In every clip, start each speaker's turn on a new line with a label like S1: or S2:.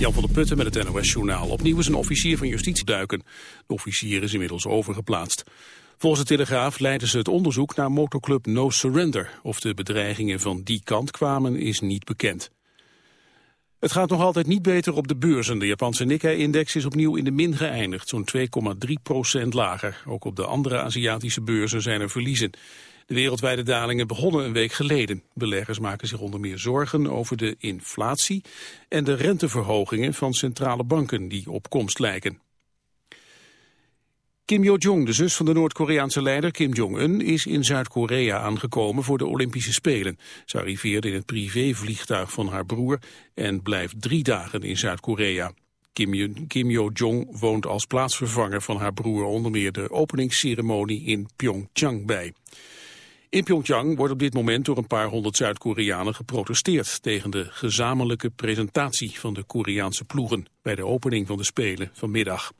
S1: Jan van der Putten met het NOS-journaal. Opnieuw is een officier van justitie duiken. De officier is inmiddels overgeplaatst. Volgens de Telegraaf leiden ze het onderzoek naar motoclub No Surrender. Of de bedreigingen van die kant kwamen is niet bekend. Het gaat nog altijd niet beter op de beurzen. De Japanse Nikkei-index is opnieuw in de min geëindigd, zo'n 2,3 procent lager. Ook op de andere Aziatische beurzen zijn er verliezen. De wereldwijde dalingen begonnen een week geleden. Beleggers maken zich onder meer zorgen over de inflatie en de renteverhogingen van centrale banken die op komst lijken. Kim Yo-jong, de zus van de Noord-Koreaanse leider Kim Jong-un, is in Zuid-Korea aangekomen voor de Olympische Spelen. Ze arriveerde in het privévliegtuig van haar broer en blijft drie dagen in Zuid-Korea. Kim, Kim Yo-jong woont als plaatsvervanger van haar broer onder meer de openingsceremonie in Pyeongchang bij. In Pyeongchang wordt op dit moment door een paar honderd Zuid-Koreanen geprotesteerd tegen de gezamenlijke presentatie van de Koreaanse ploegen bij de opening van de Spelen vanmiddag.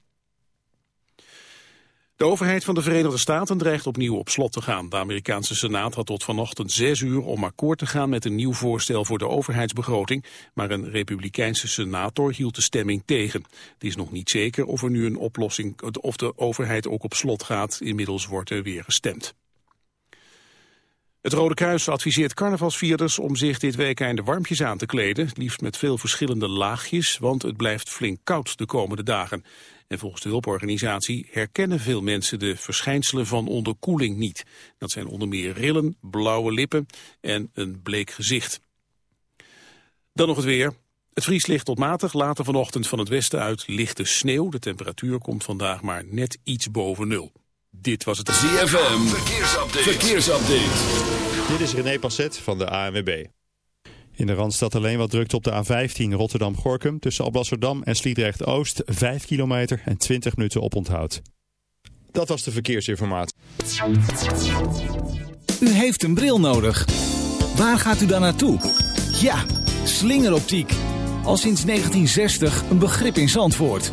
S1: De overheid van de Verenigde Staten dreigt opnieuw op slot te gaan. De Amerikaanse Senaat had tot vanochtend zes uur om akkoord te gaan met een nieuw voorstel voor de overheidsbegroting, maar een republikeinse senator hield de stemming tegen. Het is nog niet zeker of er nu een oplossing, of de overheid ook op slot gaat. Inmiddels wordt er weer gestemd. Het Rode Kruis adviseert carnavalsvierders om zich dit weekend warmpjes aan te kleden, liefst met veel verschillende laagjes, want het blijft flink koud de komende dagen. En volgens de hulporganisatie herkennen veel mensen de verschijnselen van onderkoeling niet. Dat zijn onder meer rillen, blauwe lippen en een bleek gezicht. Dan nog het weer. Het vries ligt tot matig, later vanochtend van het westen uit lichte sneeuw. De temperatuur komt vandaag maar net iets boven nul. Dit was het
S2: ZFM. Verkeersupdate. Verkeersupdate.
S3: Dit is René Passet van de ANWB. In de Randstad alleen wat drukt op de A15 Rotterdam-Gorkum... tussen Alblasserdam en Sliedrecht-Oost 5 kilometer en 20 minuten oponthoud. Dat was de verkeersinformatie.
S4: U heeft een bril nodig. Waar gaat u dan naartoe? Ja, slingeroptiek. Al sinds 1960 een begrip in Zandvoort.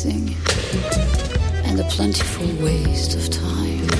S5: Songs they sing and the plentiful waste of time.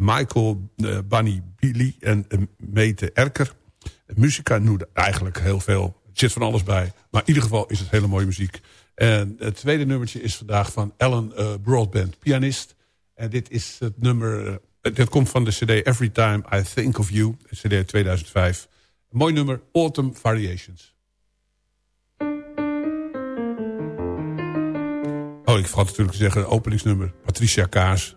S6: Michael uh, Bunny Billy en uh, Mete Erker. Muzika noemde eigenlijk heel veel. Er zit van alles bij. Maar in ieder geval is het hele mooie muziek. En het tweede nummertje is vandaag van Alan uh, Broadband, pianist. En dit is het nummer... Dit komt van de cd Every Time I Think of You. cd 2005. Een mooi nummer, Autumn Variations. Oh, ik vergat natuurlijk te zeggen, openingsnummer. Patricia Kaas,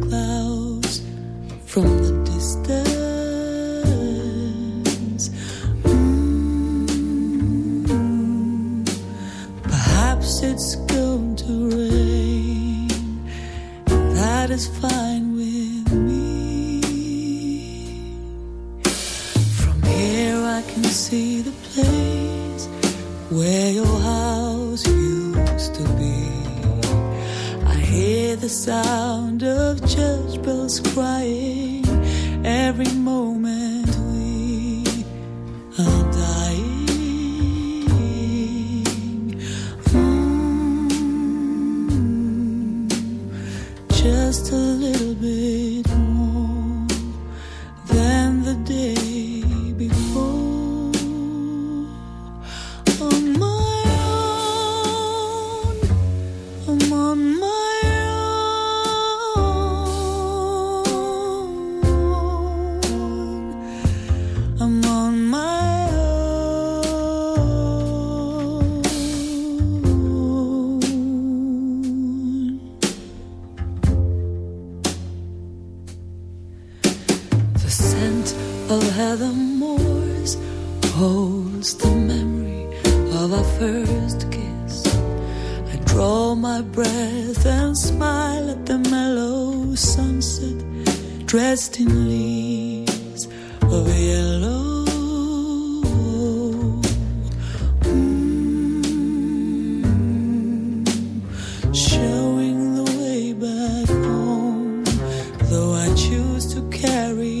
S7: carry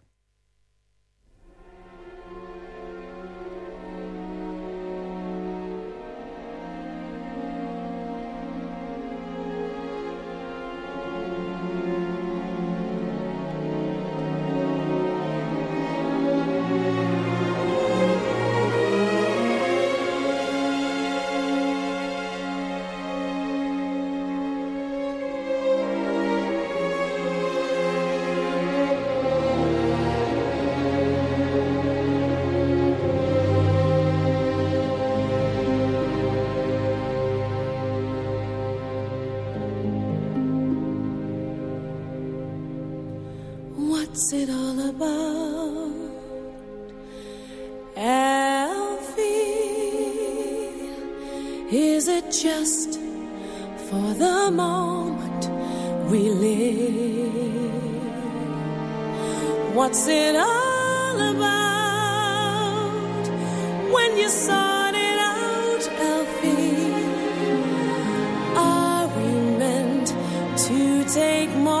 S8: Take more?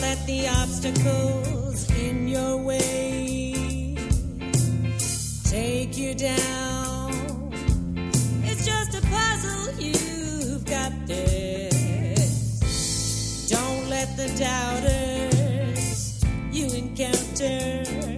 S8: Let the obstacles in your way take you down. It's just a puzzle, you've got this. Don't let the doubters you encounter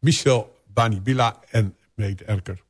S6: Michel Banibila en Meet Erker.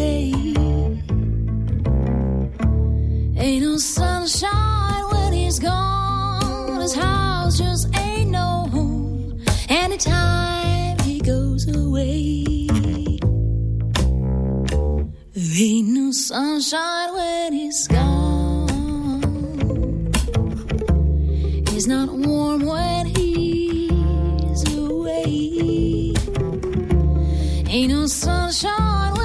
S7: Stay. Ain't no sunshine when he's gone. His house just ain't no home. Anytime he goes away, ain't no sunshine when he's gone. He's not warm when he's away. Ain't no sunshine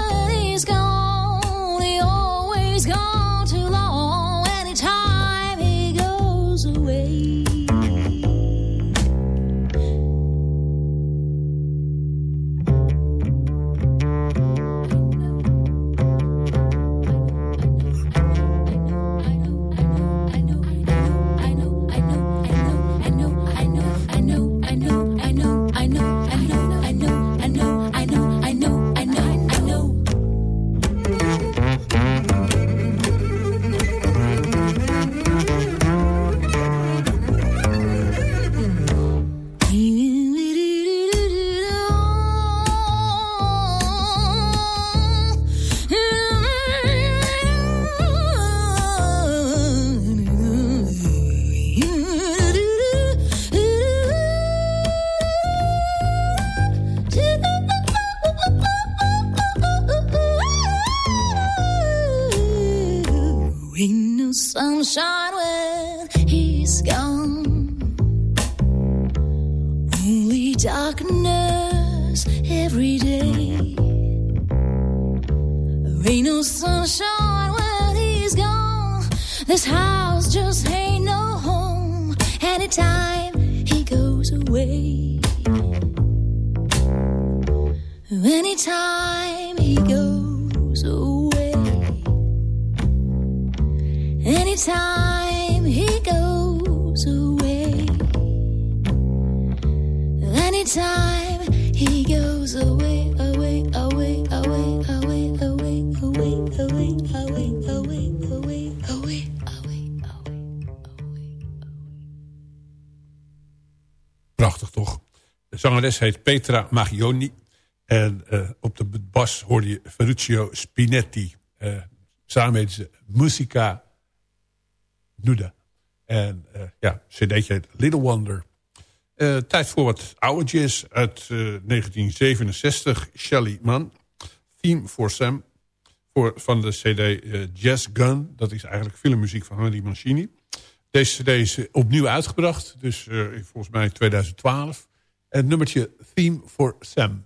S6: Prachtig toch? De zangeres heet Petra Magioni. En uh, op de bas hoorde je Ferruccio Spinetti. Uh, samen heet ze Musica Nuda. En uh, ja, cd'tje heet Little Wonder. tijd voor wat oude jazz uit 1967. Shelly Mann. Theme for Sam. Voor, van de cd Jazz Gun. Dat is eigenlijk filmmuziek van Henry Mancini. Deze cd is opnieuw uitgebracht. Dus volgens mij 2012. En het nummertje Theme for Sam.